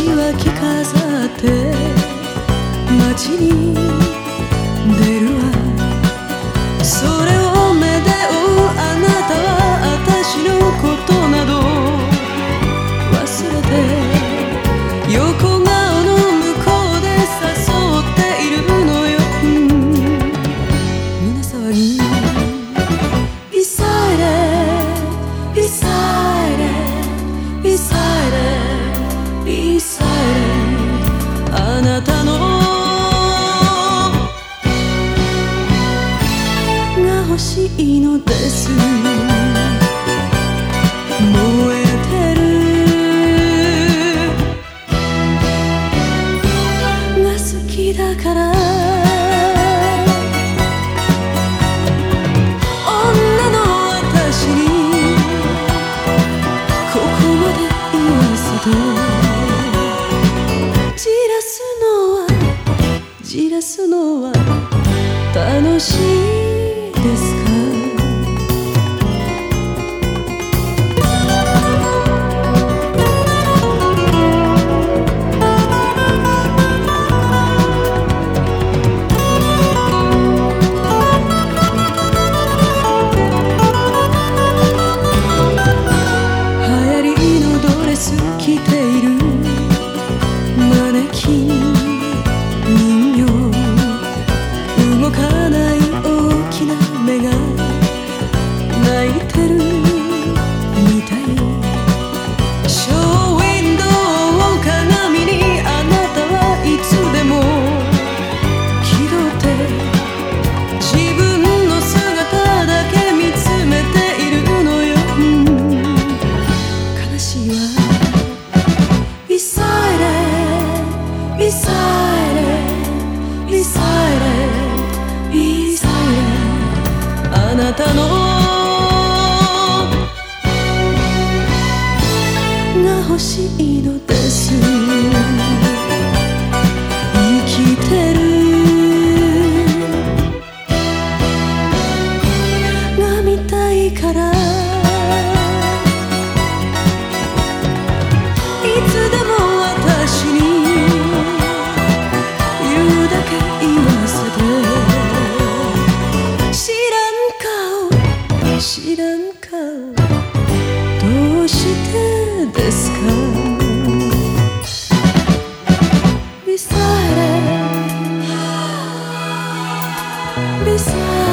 は着飾って街にたの」「が欲しいのです」燃えてる「が好きだから」「散らす散らすのは楽しいですか？が欲しいのです。desire